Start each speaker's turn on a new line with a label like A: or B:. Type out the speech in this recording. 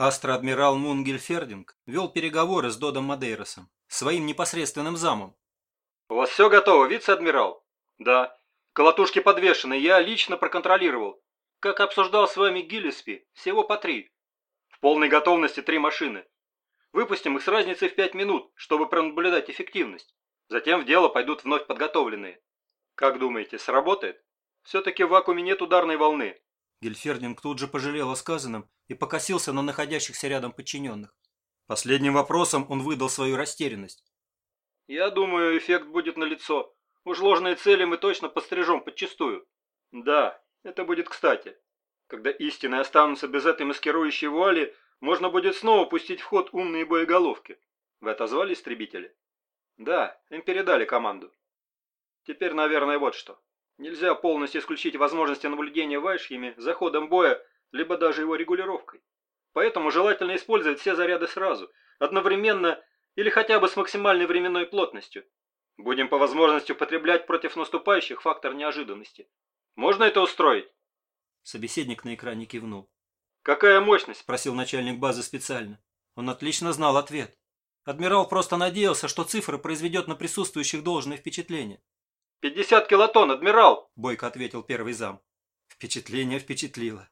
A: Астро-адмирал Мунгельфердинг вел переговоры с Додом Мадейросом, своим непосредственным замом.
B: «У вас все готово, вице-адмирал?» «Да. Колотушки подвешены, я лично проконтролировал. Как обсуждал с вами Гиллеспи, всего по три. В полной готовности три машины. Выпустим их с разницей в пять минут, чтобы пронаблюдать эффективность. Затем в дело пойдут вновь подготовленные. Как думаете, сработает? Все-таки в вакууме нет ударной волны.
A: Гельфердинг тут же пожалел о сказанном и покосился на находящихся рядом подчиненных. Последним вопросом он выдал свою растерянность.
B: «Я думаю, эффект будет налицо. Уж ложные цели мы точно пострижем подчистую». «Да, это будет кстати. Когда истины останутся без этой маскирующей вуали, можно будет снова пустить в ход умные боеголовки. Вы отозвали истребители?» «Да, им передали команду». «Теперь, наверное, вот что. Нельзя полностью исключить возможности наблюдения Вайшьями за ходом боя, либо даже его регулировкой. Поэтому желательно использовать все заряды сразу, одновременно или хотя бы с максимальной временной плотностью. Будем по возможности употреблять против наступающих фактор неожиданности. Можно это устроить?
A: Собеседник на экране кивнул.
B: «Какая мощность?»
A: – спросил начальник базы специально. Он отлично знал ответ. Адмирал просто надеялся, что цифра произведет на присутствующих должное впечатление.
B: «Пятьдесят килотонн, адмирал!»
A: – бойко ответил первый зам. Впечатление впечатлило.